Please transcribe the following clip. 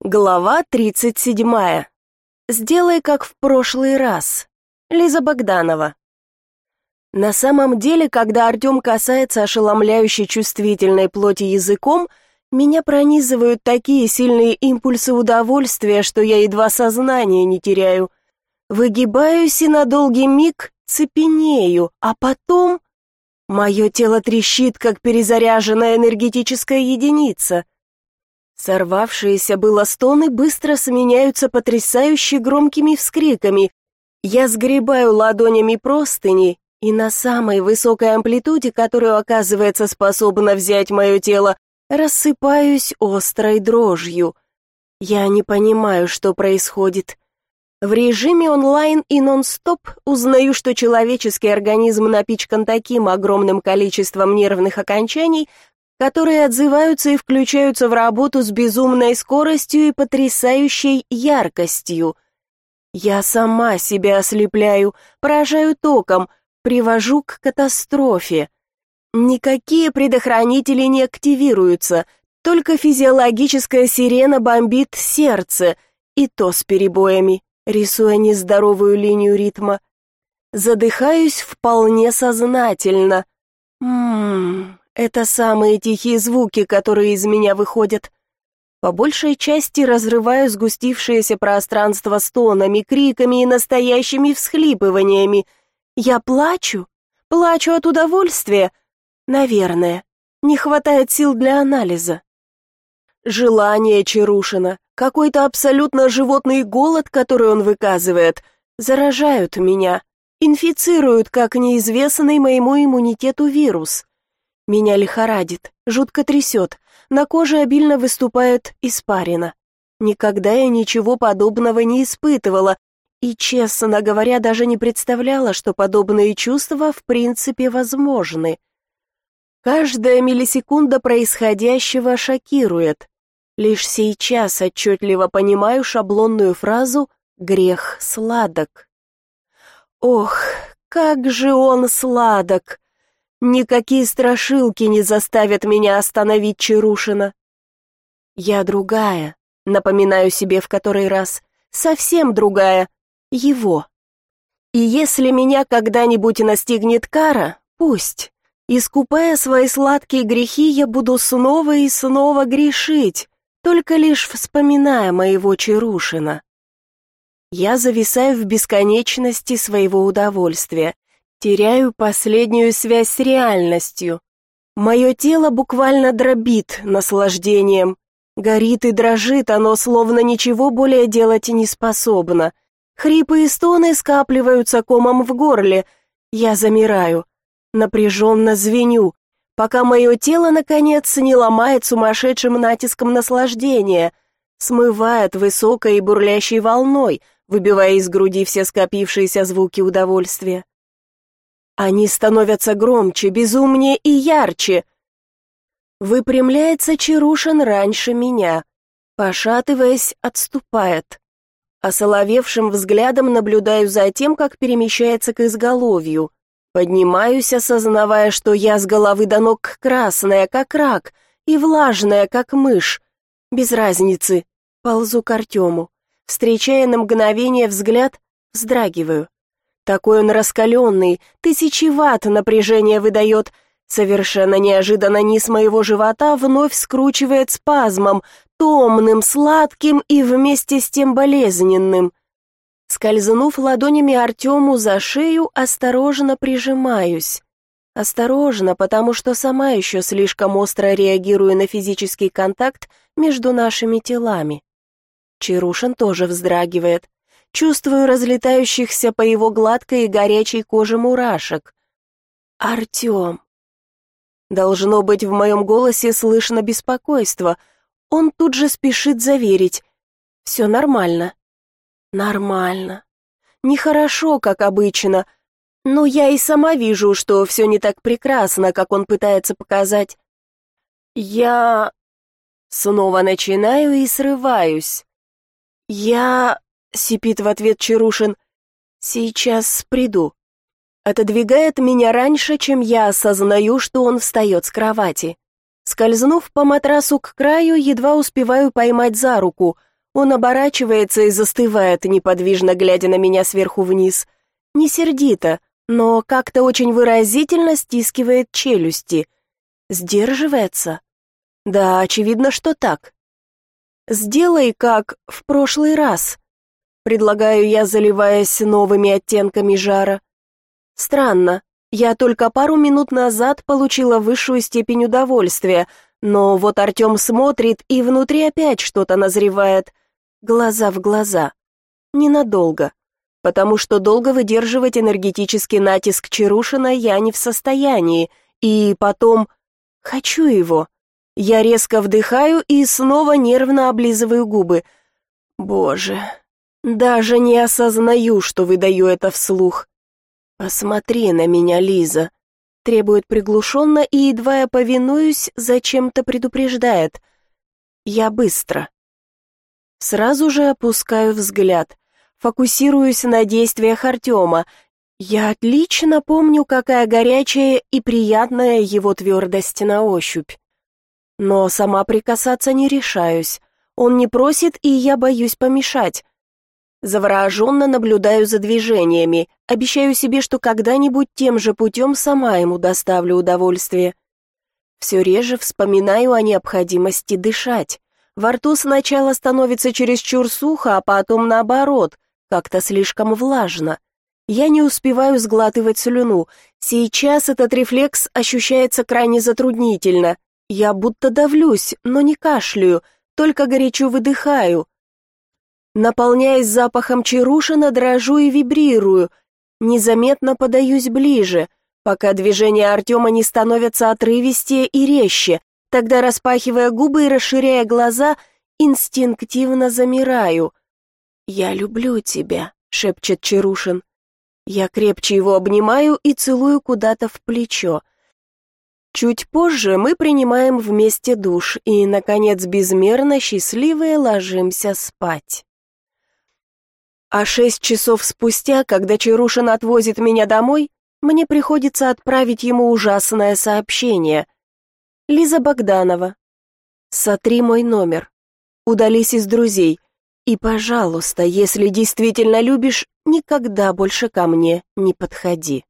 Глава 37. Сделай как в прошлый раз. Лиза Богданова. На самом деле, когда Артем касается ошеломляющей чувствительной плоти языком, меня пронизывают такие сильные импульсы удовольствия, что я едва сознание не теряю. Выгибаюсь и на долгий миг цепенею, а потом... Мое тело трещит, как перезаряженная энергетическая единица — Сорвавшиеся было стоны быстро сменяются потрясающе громкими вскриками. Я сгребаю ладонями простыни, и на самой высокой амплитуде, которую, оказывается, способна взять мое тело, рассыпаюсь острой дрожью. Я не понимаю, что происходит. В режиме онлайн и нон-стоп узнаю, что человеческий организм напичкан таким огромным количеством нервных окончаний, которые отзываются и включаются в работу с безумной скоростью и потрясающей яркостью. Я сама себя ослепляю, поражаю током, привожу к катастрофе. Никакие предохранители не активируются, только физиологическая сирена бомбит сердце, и то с перебоями, рисуя нездоровую линию ритма. Задыхаюсь вполне сознательно. Ммм, это самые тихие звуки, которые из меня выходят. По большей части разрываю сгустившееся пространство стонами, криками и настоящими всхлипываниями. Я плачу, плачу от удовольствия. Наверное, не хватает сил для анализа. Желание Чарушина, какой-то абсолютно животный голод, который он выказывает, заражают меня, инфицируют как неизвестный моему иммунитету вирус. Меня лихорадит, жутко трясет, на коже обильно выступает испарина. Никогда я ничего подобного не испытывала, и, честно говоря, даже не представляла, что подобные чувства в принципе возможны. Каждая миллисекунда происходящего шокирует. Лишь сейчас отчетливо понимаю шаблонную фразу «грех сладок». Ох, как же он сладок! Никакие страшилки не заставят меня остановить Чарушина. Я другая, напоминаю себе в который раз, совсем другая, его. И если меня когда-нибудь настигнет кара, пусть. Искупая свои сладкие грехи, я буду снова и снова грешить, только лишь вспоминая моего Чарушина. Я зависаю в бесконечности своего удовольствия, Теряю последнюю связь с реальностью. Мое тело буквально дробит наслаждением. Горит и дрожит оно, словно ничего более делать не способно. Хрипы и стоны скапливаются комом в горле. Я замираю, напряженно звеню, пока мое тело, наконец, не ломает сумасшедшим натиском наслаждения, смывает высокой и бурлящей волной, выбивая из груди все скопившиеся звуки удовольствия. Они становятся громче, безумнее и ярче. Выпрямляется Чарушин раньше меня, пошатываясь, отступает. Осоловевшим взглядом наблюдаю за тем, как перемещается к изголовью. Поднимаюсь, осознавая, что я с головы до ног красная, как рак, и влажная, как мышь. Без разницы. Ползу к Артему. Встречая на мгновение взгляд, вздрагиваю. Такой он раскаленный, тысячи ватт напряжения выдает. Совершенно неожиданно низ моего живота вновь скручивает спазмом, томным, сладким и вместе с тем болезненным. Скользнув ладонями Артему за шею, осторожно прижимаюсь. Осторожно, потому что сама еще слишком остро реагирую на физический контакт между нашими телами. Чарушин тоже вздрагивает чувствую разлетающихся по его гладкой и горячей коже мурашек. «Артем!» Должно быть, в моем голосе слышно беспокойство. Он тут же спешит заверить. «Все нормально». «Нормально. Нехорошо, как обычно. Но я и сама вижу, что все не так прекрасно, как он пытается показать. Я...» Снова начинаю и срываюсь. «Я...» — сипит в ответ Чарушин. «Сейчас приду». Отодвигает меня раньше, чем я осознаю, что он встает с кровати. Скользнув по матрасу к краю, едва успеваю поймать за руку. Он оборачивается и застывает, неподвижно глядя на меня сверху вниз. Не сердито, но как-то очень выразительно стискивает челюсти. Сдерживается? Да, очевидно, что так. Сделай, как в прошлый раз. Предлагаю я, заливаясь новыми оттенками жара. Странно, я только пару минут назад получила высшую степень удовольствия, но вот Артем смотрит, и внутри опять что-то назревает. Глаза в глаза. Ненадолго потому что долго выдерживать энергетический натиск Чарушина я не в состоянии, и потом хочу его. Я резко вдыхаю и снова нервно облизываю губы. Боже, даже не осознаю, что выдаю это вслух. Посмотри на меня, Лиза. Требует приглушенно и едва я повинуюсь, зачем-то предупреждает. Я быстро. Сразу же опускаю взгляд фокусируюсь на действиях Артема. Я отлично помню, какая горячая и приятная его твердость на ощупь. Но сама прикасаться не решаюсь. Он не просит, и я боюсь помешать. Завороженно наблюдаю за движениями, обещаю себе, что когда-нибудь тем же путем сама ему доставлю удовольствие. Все реже вспоминаю о необходимости дышать. Во рту сначала становится чересчур сухо, а потом наоборот — как-то слишком влажно. Я не успеваю сглатывать слюну. Сейчас этот рефлекс ощущается крайне затруднительно. Я будто давлюсь, но не кашляю, только горячо выдыхаю. Наполняясь запахом чарушина, дрожу и вибрирую. Незаметно подаюсь ближе, пока движения Артема не становятся отрывистее и резче. Тогда, распахивая губы и расширяя глаза, инстинктивно замираю. «Я люблю тебя», — шепчет Чарушин. Я крепче его обнимаю и целую куда-то в плечо. Чуть позже мы принимаем вместе душ и, наконец, безмерно счастливые ложимся спать. А шесть часов спустя, когда Чарушин отвозит меня домой, мне приходится отправить ему ужасное сообщение. «Лиза Богданова, сотри мой номер, удались из друзей, и, пожалуйста, если действительно любишь, никогда больше ко мне не подходи.